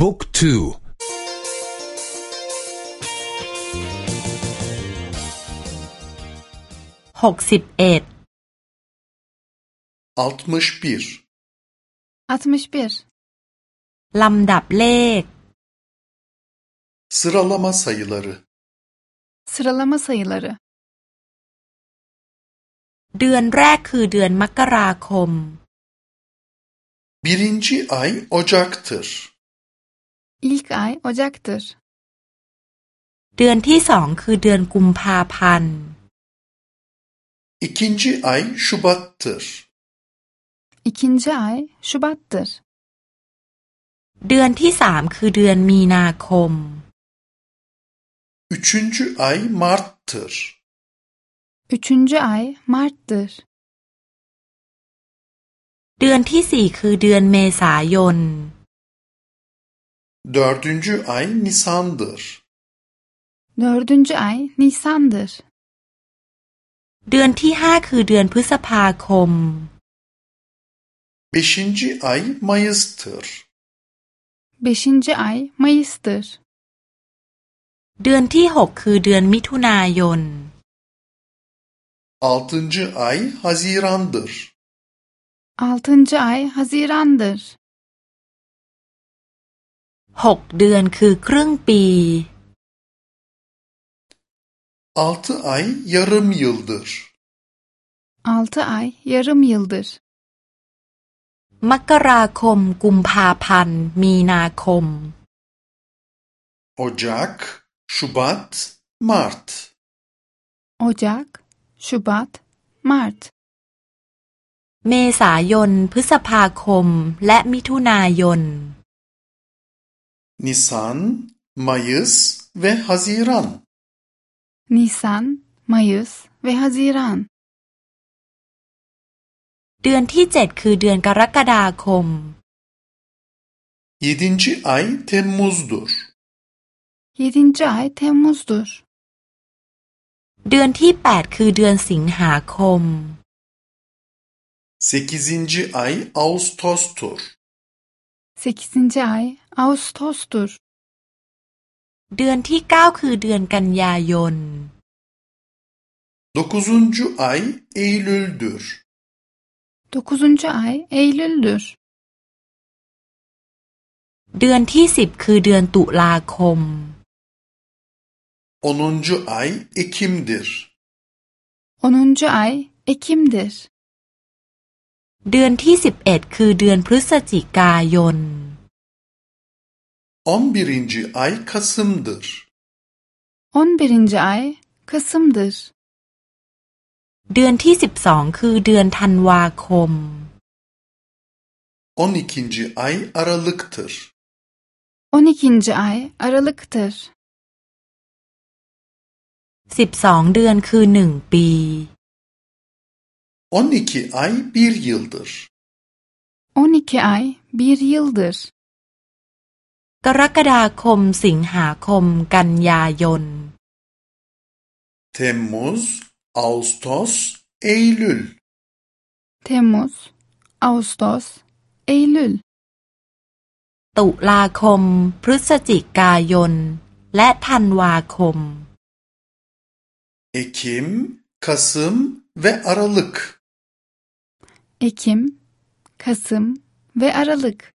บุ๊กทูหกสิบเอ็ด 61 61 ลำดับเลข Sıralama sayıları Sıralama sayıları เดือนแรกคือเดือนมกราคม Birinci ay Ocak'tır. İlk ay Ocak'tır. เดือนที่สองคือเดือนกุมภาพันธ์ İkinci ay Şubat'tır. İkinci ay Şubat'tır. เดือนที่สามคือเดือนมีนาคม Üçüncü ay Mart'tır. Üçüncü ay Mart'tır. เดือนที่สี่คือเดือนเมษายน Dördüncü ay Nisan'dır. Dördüncü ay Nisan'dır. เดือนที่ห้าคือเดือนพฤษภาคม Beşinci ay Mayıs'tır. Beşinci ay Mayıs'tır. เดือนที่หกคือเดือนมิถุนายน Altıncı ay Haziran'dır. Altıncı ay Haziran'dır. หกเดือนคือครึ่งปี Altı ay yarım yıldır. Altı ay yarım yıldır. มกราคมกุมภาพันธ์มีนาคม Ocak, Şubat, Mart. Ocak, Şubat, Mart. เมษายนพฤษภาคมและมิถุนายน Nisan, Mayıs ve Haziran. Nisan, Mayıs ve Haziran. เดือนที่เจ็ดคือเดือนกรกฎาคม Yedinci ay Temmuz'dur. Yedinci ay Temmuz'dur. เดือนที่แปดคือเดือนสิงหาคม Sekizinci ay Ağustos'tur. Sekizinci ay Ağustos'tur. เดือนที่เก้าคือเดือนกันยายน Dokuzuncu ay Eylül'dür. Dokuzuncu ay Eylül'dür. เดือนที่สิบคือเดือนตุลาคม Onuncu ay Ekim'dir. Onuncu ay Ekim'dir. เดือนที่สิบเอ็ดคือเดือนพฤศจิกายน On birinci ay Kasım'dır. On birinci ay Kasım'dır. เดือนที่สิบสองคือเดือนธันวาคม On ikinci ay Aralık'tır. On ikinci ay Aralık'tır. สิบสองเดือนคือหนึ่งปี On iki ay bir yıldır. On iki ay bir yıldır. กรกฎาคม สิงหาคม กันยายน Temmuz, Ağustos, Eylül. Temmuz, Ağustos, Eylül. ตุลาคม พฤศจิกายน และธันวาคม Ekim, Kasım ve Aralık. Ekim, Kasım ve Aralık.